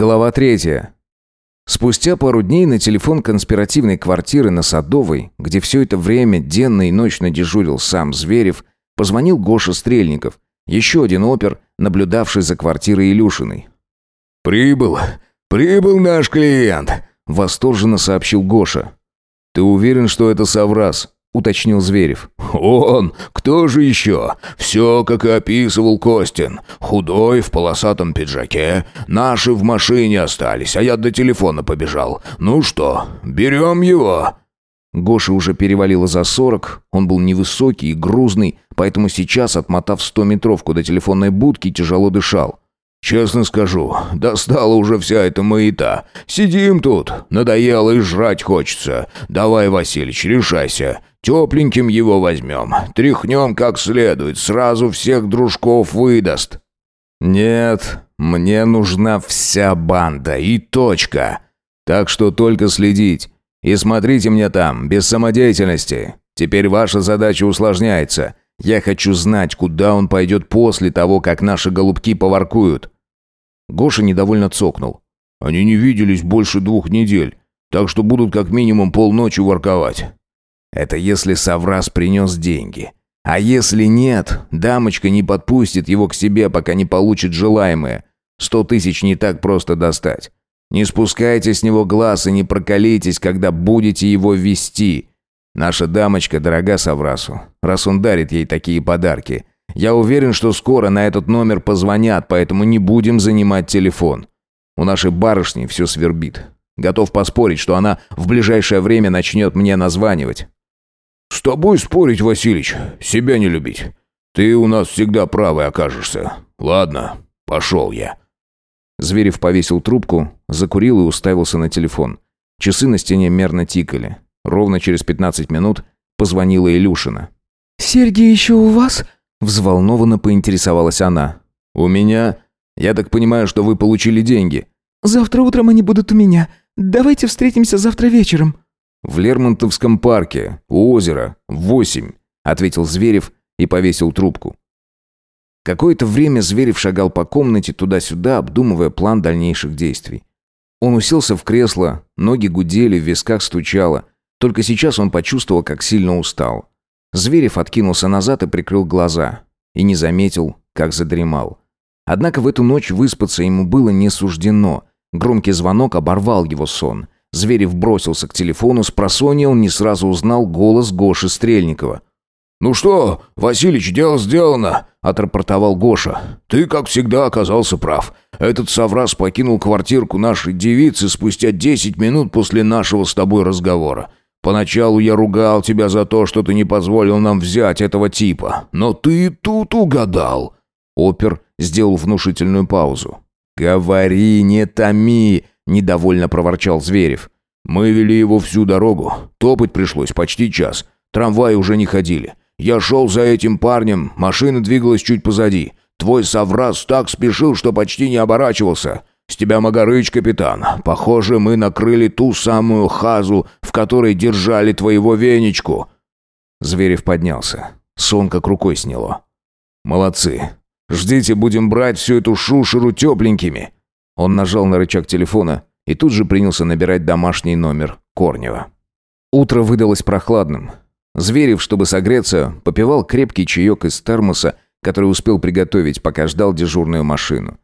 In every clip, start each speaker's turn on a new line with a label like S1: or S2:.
S1: Глава третья. Спустя пару дней на телефон конспиративной квартиры на Садовой, где все это время денно и ночно дежурил сам Зверев, позвонил Гоша Стрельников, еще один опер, наблюдавший за квартирой Илюшиной.
S2: «Прибыл! Прибыл наш клиент!»
S1: – восторженно сообщил Гоша. «Ты уверен, что это Саврас?» – уточнил Зверев.
S2: «Он! Кто же еще? Все, как и описывал Костин. Худой, в полосатом пиджаке. Наши в машине остались, а я до телефона побежал. Ну что, берем его?»
S1: Гоша уже перевалило за сорок, он был невысокий и грузный, поэтому сейчас, отмотав стометровку до телефонной будки, тяжело дышал.
S2: «Честно скажу, достала уже вся эта маята. Сидим тут, надоело и жрать хочется. Давай, Василич, решайся. Тепленьким его возьмем, тряхнем как следует, сразу всех дружков выдаст».
S1: «Нет, мне нужна вся банда и точка. Так что только следить. И смотрите мне там, без самодеятельности. Теперь ваша задача усложняется. Я хочу знать, куда он пойдет после того, как наши голубки поваркуют». Гоша недовольно цокнул.
S2: «Они не виделись больше двух недель, так что будут как минимум полночи ворковать.
S1: Это если Саврас принес деньги. А если нет, дамочка не подпустит его к себе, пока не получит желаемое. Сто тысяч не так просто достать. Не спускайте с него глаз и не прокалитесь, когда будете его вести. Наша дамочка дорога Саврасу, раз он дарит ей такие подарки. Я уверен, что скоро на этот номер позвонят, поэтому не будем занимать телефон. У нашей барышни все свербит. Готов поспорить, что она в ближайшее время начнет мне названивать.
S2: «С тобой спорить, Василич, себя не любить. Ты у нас всегда правый окажешься. Ладно, пошел я».
S1: Зверев повесил трубку, закурил и уставился на телефон. Часы на стене мерно тикали. Ровно через пятнадцать минут позвонила Илюшина.
S3: «Серьги еще у вас?»
S1: Взволнованно поинтересовалась она.
S2: «У меня? Я так понимаю, что вы получили деньги?»
S3: «Завтра утром они будут у меня. Давайте встретимся завтра вечером».
S1: «В Лермонтовском парке, у озера, в восемь», — ответил Зверев и повесил трубку. Какое-то время Зверев шагал по комнате туда-сюда, обдумывая план дальнейших действий. Он уселся в кресло, ноги гудели, в висках стучало. Только сейчас он почувствовал, как сильно устал. Зверев откинулся назад и прикрыл глаза. И не заметил, как задремал. Однако в эту ночь выспаться ему было не суждено. Громкий звонок оборвал его сон — Зверев бросился к телефону, с просонья он не сразу узнал голос Гоши Стрельникова.
S2: «Ну что, Василич, дело сделано», — отрапортовал Гоша. «Ты, как всегда, оказался прав. Этот соврас покинул квартирку нашей девицы спустя десять минут после нашего с тобой разговора. Поначалу я ругал тебя за то, что ты не позволил нам взять этого типа. Но ты тут угадал».
S1: Опер сделал внушительную паузу. «Говори, не томи!» Недовольно проворчал Зверев.
S2: «Мы вели его всю дорогу. Топать пришлось почти час. Трамваи уже не ходили. Я шел за этим парнем, машина двигалась чуть позади. Твой соврас так спешил, что почти не оборачивался. С тебя Магарыч, капитан. Похоже, мы накрыли ту самую хазу, в которой держали твоего венечку».
S1: Зверев поднялся. Сон как рукой сняло. «Молодцы. Ждите, будем брать всю эту шушеру тепленькими». Он нажал на рычаг телефона и тут же принялся набирать домашний номер Корнева. Утро выдалось прохладным. Зверев, чтобы согреться, попивал крепкий чаек из термоса, который успел приготовить, пока ждал дежурную машину.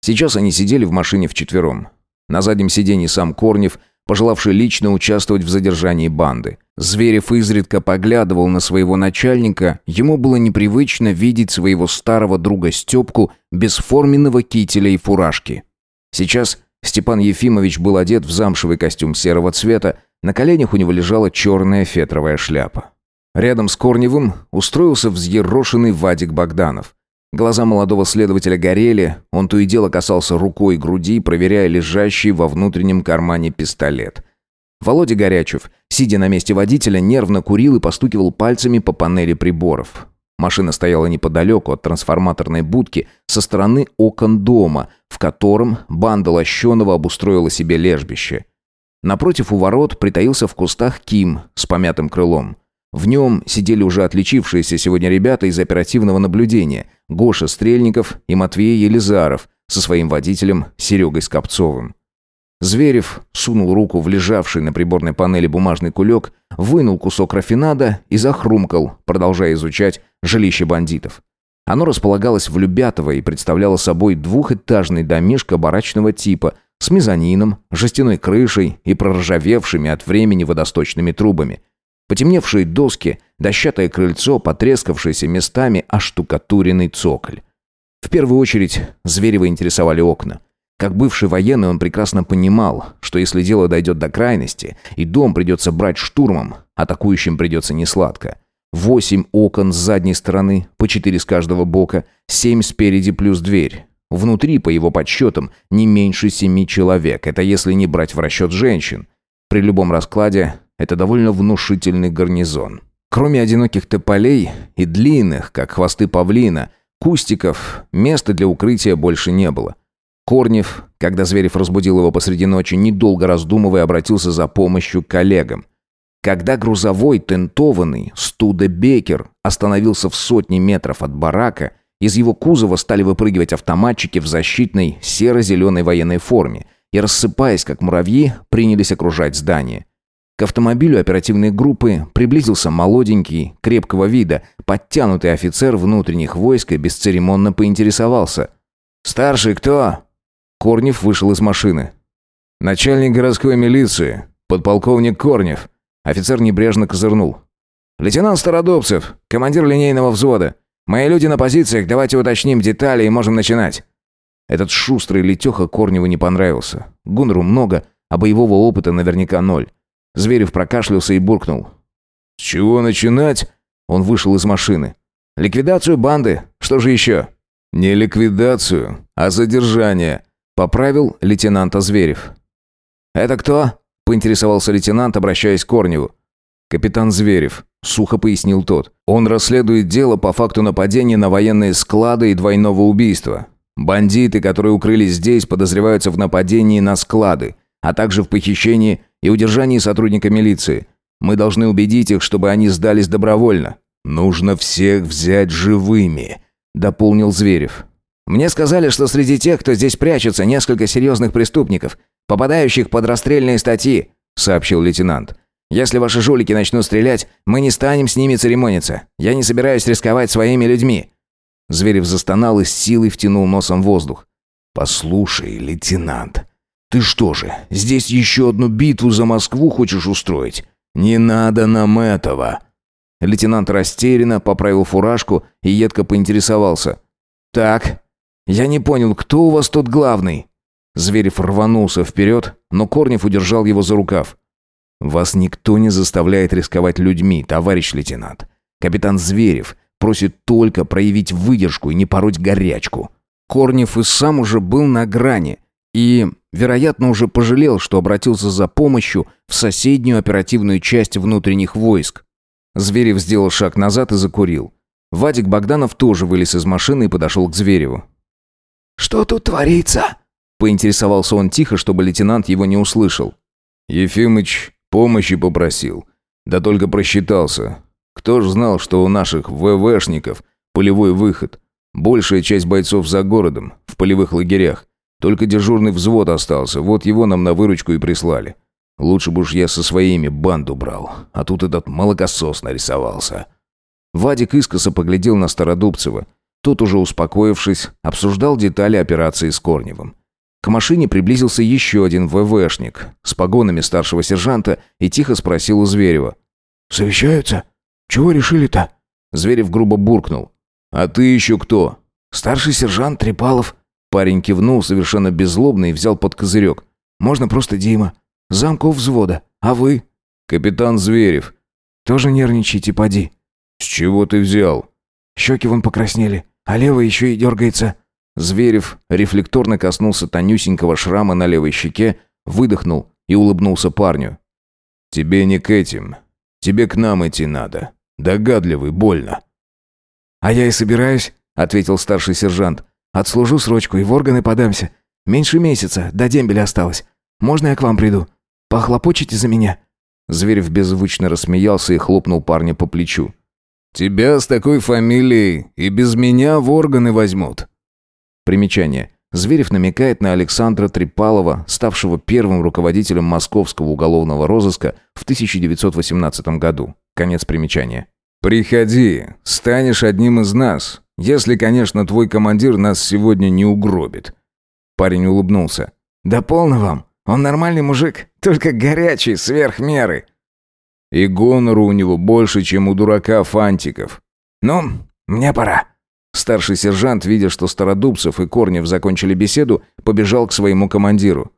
S1: Сейчас они сидели в машине вчетвером. На заднем сиденье сам Корнев, пожелавший лично участвовать в задержании банды. Зверев изредка поглядывал на своего начальника, ему было непривычно видеть своего старого друга Степку без форменного кителя и фуражки. Сейчас Степан Ефимович был одет в замшевый костюм серого цвета, на коленях у него лежала черная фетровая шляпа. Рядом с Корневым устроился взъерошенный Вадик Богданов. Глаза молодого следователя горели, он то и дело касался рукой груди, проверяя лежащий во внутреннем кармане пистолет. Володя Горячев, сидя на месте водителя, нервно курил и постукивал пальцами по панели приборов. Машина стояла неподалеку от трансформаторной будки со стороны окон дома, в котором банда Лощеного обустроила себе лежбище. Напротив у ворот притаился в кустах Ким с помятым крылом. В нем сидели уже отличившиеся сегодня ребята из оперативного наблюдения Гоша Стрельников и Матвей Елизаров, со своим водителем Серегой Скопцовым. Зверев сунул руку в лежавший на приборной панели бумажный кулек, вынул кусок рафинада и захрумкал, продолжая изучать жилище бандитов. Оно располагалось в Любятово и представляло собой двухэтажный домишко барачного типа с мезонином, жестяной крышей и проржавевшими от времени водосточными трубами. Потемневшие доски, дощатое крыльцо, потрескавшиеся местами оштукатуренный цоколь. В первую очередь Зверева интересовали окна. Как бывший военный он прекрасно понимал, что если дело дойдет до крайности, и дом придется брать штурмом, атакующим придется несладко. Восемь окон с задней стороны, по четыре с каждого бока, семь спереди плюс дверь. Внутри, по его подсчетам, не меньше семи человек, это если не брать в расчет женщин. При любом раскладе это довольно внушительный гарнизон. Кроме одиноких тополей и длинных, как хвосты павлина, кустиков, места для укрытия больше не было. Корнев, когда Зверев разбудил его посреди ночи, недолго раздумывая, обратился за помощью к коллегам. Когда грузовой тентованный Студебекер остановился в сотне метров от барака, из его кузова стали выпрыгивать автоматчики в защитной серо-зеленой военной форме и, рассыпаясь как муравьи, принялись окружать здание. К автомобилю оперативной группы приблизился молоденький, крепкого вида, подтянутый офицер внутренних войск и бесцеремонно поинтересовался. «Старший кто?» Корнев вышел из машины. «Начальник городской милиции, подполковник Корнев». Офицер небрежно козырнул. «Лейтенант Стародубцев, командир линейного взвода. Мои люди на позициях, давайте уточним детали и можем начинать». Этот шустрый летеха Корневу не понравился. Гуннеру много, а боевого опыта наверняка ноль. Зверев прокашлялся и буркнул. «С чего начинать?» Он вышел из машины. «Ликвидацию банды. Что же еще?» «Не ликвидацию, а задержание», Поправил лейтенанта Зверев. «Это кто?» – поинтересовался лейтенант, обращаясь к Корневу. «Капитан Зверев», – сухо пояснил тот. «Он расследует дело по факту нападения на военные склады и двойного убийства. Бандиты, которые укрылись здесь, подозреваются в нападении на склады, а также в похищении и удержании сотрудника милиции. Мы должны убедить их, чтобы они сдались добровольно. Нужно всех взять живыми», – дополнил Зверев. Мне сказали, что среди тех, кто здесь прячется, несколько серьезных преступников, попадающих под расстрельные статьи», — сообщил лейтенант. «Если ваши жулики начнут стрелять, мы не станем с ними церемониться. Я не собираюсь рисковать своими людьми». Зверев застонал и с силой втянул носом воздух. «Послушай, лейтенант, ты что же, здесь еще одну битву за Москву хочешь устроить? Не надо нам этого!» Лейтенант растерянно поправил фуражку и едко поинтересовался. «Так, «Я не понял, кто у вас тут главный?» Зверев рванулся вперед, но Корнев удержал его за рукав. «Вас никто не заставляет рисковать людьми, товарищ лейтенант. Капитан Зверев просит только проявить выдержку и не пороть горячку». Корнев и сам уже был на грани и, вероятно, уже пожалел, что обратился за помощью в соседнюю оперативную часть внутренних войск. Зверев сделал шаг назад и закурил. Вадик Богданов тоже вылез из машины и подошел к Звереву.
S4: «Что тут творится?»
S1: Поинтересовался он тихо, чтобы лейтенант его не услышал.
S2: Ефимыч помощи попросил. Да только просчитался. Кто ж знал, что у наших ВВшников полевой выход. Большая часть бойцов за городом, в полевых лагерях. Только дежурный взвод остался, вот его нам на выручку и прислали. Лучше бы уж я со своими банду брал, а тут этот молокосос нарисовался.
S1: Вадик искоса поглядел на Стародубцева. Тот, уже успокоившись, обсуждал детали операции с Корневым. К машине приблизился еще один ВВшник с погонами старшего сержанта и тихо спросил у Зверева.
S4: «Совещаются? Чего решили-то?»
S1: Зверев грубо буркнул.
S2: «А ты еще кто?»
S4: «Старший сержант Трепалов».
S1: Парень кивнул совершенно беззлобно и взял под козырек.
S4: «Можно просто Дима. Замков взвода. А вы?»
S2: «Капитан Зверев».
S4: «Тоже нервничайте, поди».
S2: «С чего ты взял?»
S4: Щеки вон покраснели, а левая еще и дергается».
S1: Зверев рефлекторно коснулся тонюсенького шрама на левой щеке, выдохнул и улыбнулся парню.
S2: «Тебе не к этим. Тебе к нам идти надо. Догадливый, больно».
S4: «А я и собираюсь», — ответил старший сержант. «Отслужу срочку и в органы подамся. Меньше месяца, до дембеля осталось. Можно я к вам приду? Похлопочете за меня?»
S1: Зверев беззвучно рассмеялся и хлопнул парня по плечу.
S2: Тебя с такой фамилией и без меня в органы возьмут.
S1: Примечание. Зверев намекает на Александра Трипалова, ставшего первым руководителем московского уголовного розыска в 1918 году. Конец примечания. «Приходи, станешь одним из нас, если, конечно, твой командир нас сегодня не угробит». Парень улыбнулся.
S4: «Да полно вам, он нормальный мужик, только горячий, сверх меры».
S1: «И гонору у него больше, чем у дурака Фантиков».
S4: «Ну, мне пора».
S1: Старший сержант, видя, что Стародубцев и Корнев закончили беседу, побежал к своему командиру.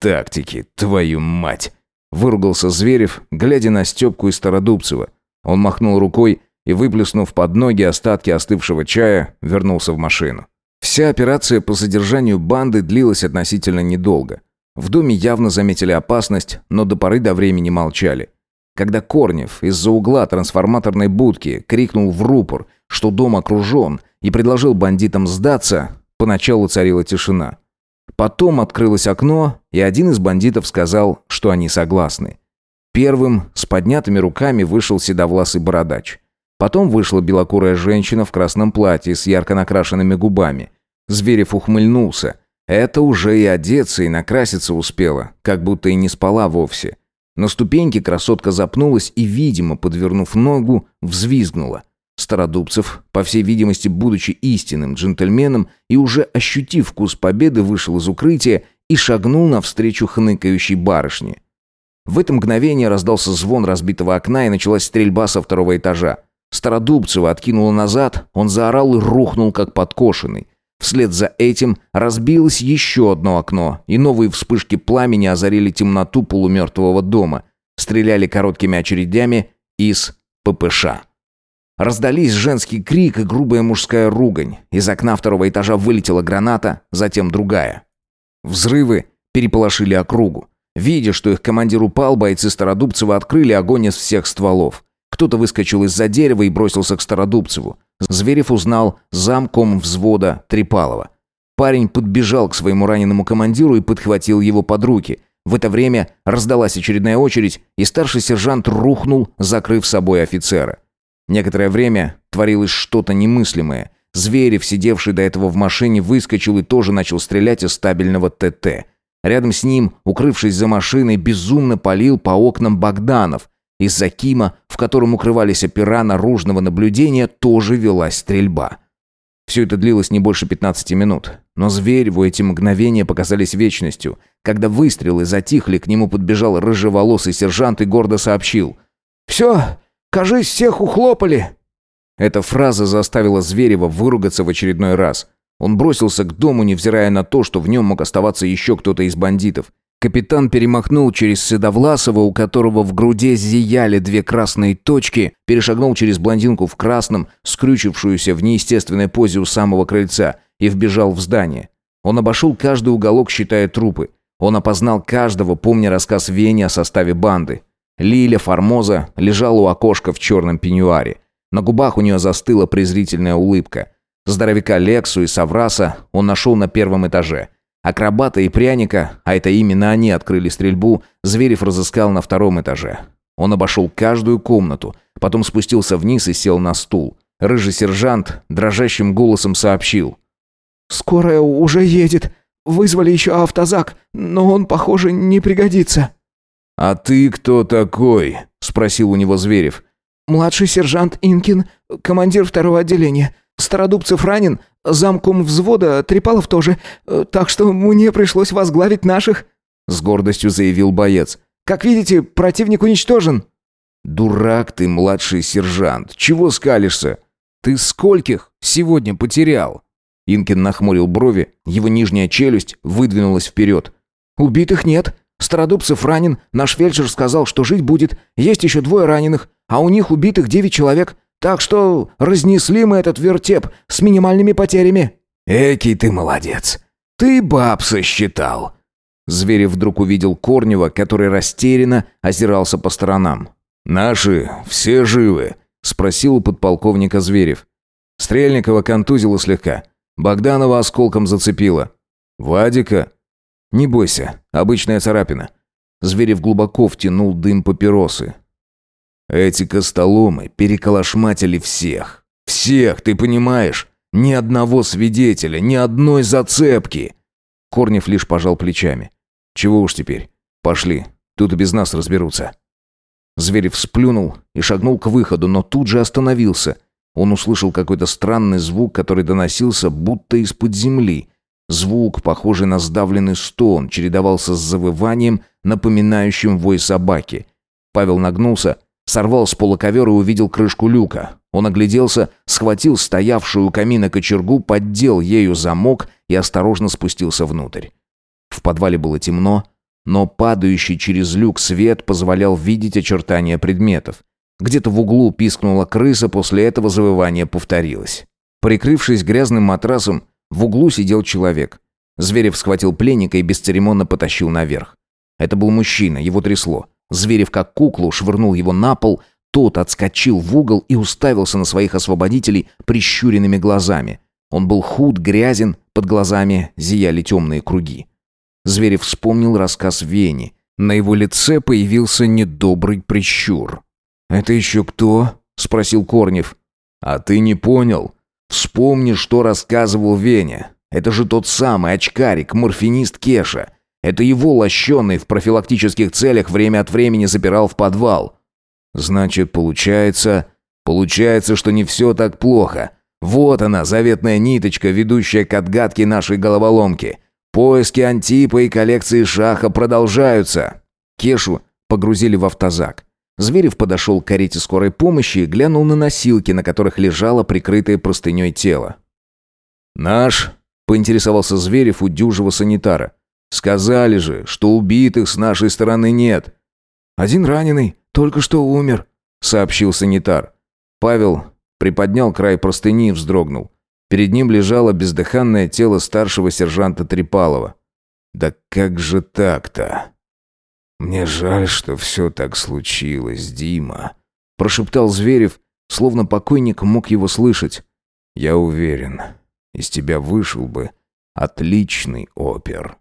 S1: «Тактики, твою мать!» Выругался Зверев, глядя на Степку и Стародубцева. Он махнул рукой и, выплеснув под ноги остатки остывшего чая, вернулся в машину. Вся операция по задержанию банды длилась относительно недолго. В доме явно заметили опасность, но до поры до времени молчали. Когда Корнев из-за угла трансформаторной будки крикнул в рупор, что дом окружен, и предложил бандитам сдаться, поначалу царила тишина. Потом открылось окно, и один из бандитов сказал, что они согласны. Первым с поднятыми руками вышел седовласый бородач. Потом вышла белокурая женщина в красном платье с ярко накрашенными губами. Зверев ухмыльнулся. Это уже и одеться, и накраситься успела, как будто и не спала вовсе. На ступеньке красотка запнулась и, видимо, подвернув ногу, взвизгнула. Стародубцев, по всей видимости, будучи истинным джентльменом и уже ощутив вкус победы, вышел из укрытия и шагнул навстречу хныкающей барышне. В это мгновение раздался звон разбитого окна и началась стрельба со второго этажа. Стародубцева откинула назад, он заорал и рухнул, как подкошенный. Вслед за этим разбилось еще одно окно, и новые вспышки пламени озарили темноту полумертвого дома. Стреляли короткими очередями из ППШ. Раздались женский крик и грубая мужская ругань. Из окна второго этажа вылетела граната, затем другая. Взрывы переполошили округу. Видя, что их командир упал, бойцы Стародубцева открыли огонь из всех стволов. Кто-то выскочил из-за дерева и бросился к Стародубцеву. Зверев узнал замком взвода Трипалова. Парень подбежал к своему раненому командиру и подхватил его под руки. В это время раздалась очередная очередь, и старший сержант рухнул, закрыв собой офицера. Некоторое время творилось что-то немыслимое. Зверев, сидевший до этого в машине, выскочил и тоже начал стрелять из стабильного ТТ. Рядом с ним, укрывшись за машиной, безумно палил по окнам Богданов. Из-за Кима, в котором укрывались опера наружного наблюдения, тоже велась стрельба. Все это длилось не больше 15 минут. Но Звереву эти мгновения показались вечностью. Когда выстрелы затихли, к нему подбежал рыжеволосый сержант и гордо сообщил. «Все, кажись, всех ухлопали!» Эта фраза заставила Зверева выругаться в очередной раз. Он бросился к дому, невзирая на то, что в нем мог оставаться еще кто-то из бандитов. Капитан перемахнул через Седовласова, у которого в груди зияли две красные точки, перешагнул через блондинку в красном, скрючившуюся в неестественной позе у самого крыльца, и вбежал в здание. Он обошел каждый уголок, считая трупы. Он опознал каждого, помня рассказ Вени о составе банды. Лиля Формоза лежала у окошка в черном пеньюаре. На губах у нее застыла презрительная улыбка. Здоровяка Лексу и Савраса он нашел на первом этаже. Акробата и пряника, а это именно они открыли стрельбу, Зверев разыскал на втором этаже. Он обошел каждую комнату, потом спустился вниз и сел на стул. Рыжий сержант дрожащим голосом сообщил.
S3: «Скорая уже едет. Вызвали еще автозак, но он, похоже, не пригодится».
S1: «А ты кто такой?» – спросил у него Зверев.
S3: «Младший сержант Инкин, командир второго отделения. Стародубцев ранен, замком взвода, Трипалов тоже, э, так что мне пришлось возглавить наших», — с гордостью заявил боец. «Как видите, противник уничтожен».
S1: «Дурак ты, младший сержант, чего скалишься? Ты скольких сегодня потерял?» Инкин нахмурил брови, его нижняя челюсть выдвинулась вперед.
S3: «Убитых нет. Стародубцев ранен, наш фельдшер сказал, что жить будет. Есть еще двое раненых, а у них убитых девять человек. Так что разнесли мы этот вертеп с минимальными потерями».
S2: «Экий ты молодец! Ты баб сосчитал!»
S1: Зверев вдруг увидел Корнева, который растерянно озирался по сторонам.
S2: «Наши все живы?» — спросил у подполковника Зверев.
S1: Стрельникова контузила слегка. Богданова осколком зацепила. «Вадика?» «Не бойся, обычная царапина». Зверев глубоко втянул дым папиросы.
S2: Эти костоломы переколошматили всех. Всех, ты понимаешь?
S1: Ни одного свидетеля, ни одной зацепки.
S2: Корнев лишь пожал плечами. Чего уж теперь? Пошли, тут и без нас разберутся. Зверев сплюнул и шагнул к выходу, но тут же остановился. Он услышал какой-то странный звук, который доносился будто из-под земли. Звук, похожий на сдавленный стон, чередовался с завыванием, напоминающим вой собаки. Павел нагнулся, сорвал с пола ковер и увидел крышку люка. Он огляделся, схватил стоявшую у камина кочергу, поддел ею замок и осторожно спустился внутрь. В подвале было темно, но падающий через люк свет позволял видеть очертания предметов. Где-то в углу пискнула крыса, после этого завывание повторилось. Прикрывшись грязным матрасом, в углу сидел человек. Зверев схватил пленника и бесцеремонно потащил наверх. Это был мужчина, его трясло. Зверев как куклу швырнул его на пол, тот отскочил в угол и уставился на своих освободителей прищуренными глазами. Он был худ, грязен, под глазами зияли темные круги. Зверев вспомнил рассказ Вени. На его лице появился недобрый прищур. «Это еще кто?» — спросил Корнев. «А ты не понял? Вспомни, что рассказывал Веня. Это же тот самый очкарик, морфинист Кеша. Это его лощеный в профилактических целях время от времени запирал в подвал. Значит, получается... Получается, что не все так плохо. Вот она, заветная ниточка, ведущая к отгадке нашей головоломки. Поиски Антипа и коллекции Шаха продолжаются. Кешу погрузили в автозак. Зверев подошел к карете скорой помощи и глянул на носилки, на которых лежало прикрытое простыней тело. «Наш?» – поинтересовался Зверев у дюжего санитара. «Сказали же, что убитых с нашей стороны нет».
S3: «Один раненый, только что умер», – сообщил санитар.
S2: Павел приподнял край простыни и вздрогнул. Перед ним лежало бездыханное тело старшего сержанта Трипалова. «Да как же так-то?» «Мне жаль, что все так случилось, Дима», — прошептал Зверев, словно покойник мог его слышать. «Я уверен, из тебя вышел бы отличный опер».